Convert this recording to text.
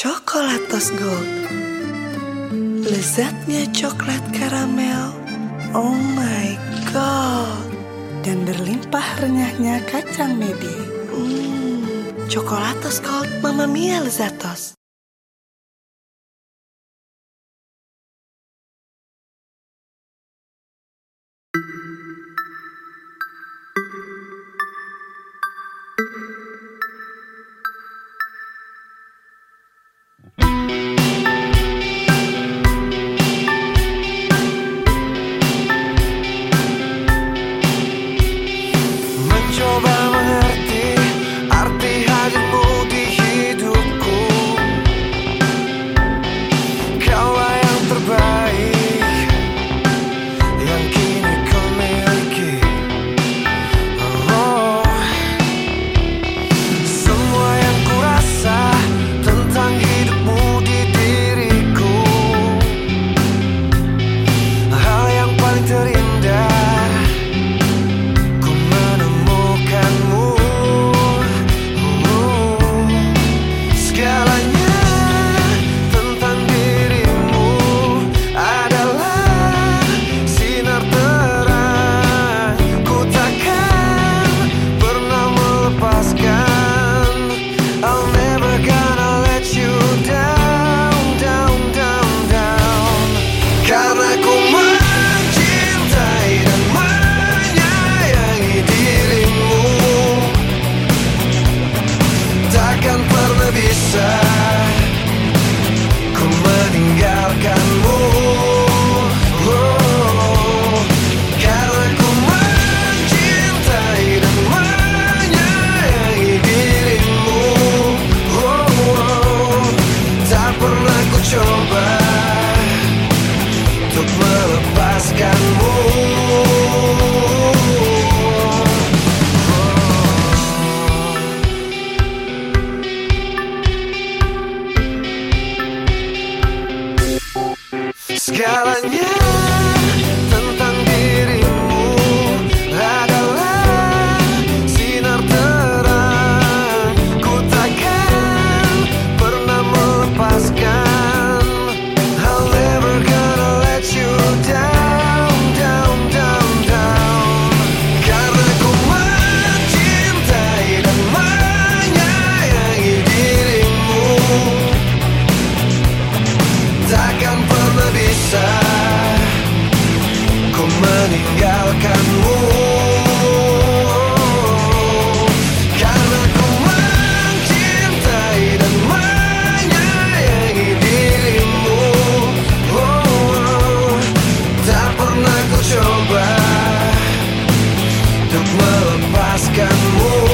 Coklatos Gold. Lezatnya coklat karamel. Oh my god. Dan berlimpah renyahnya kacang mede. Hmm, Coklatos Gold Mama Mia Lezatos. Скала нет Ku meninggalkanmu. Karena ku mencintai dan menyayangi dirimu. Oh, Tak pernah ku coba Untuk melepaskanmu.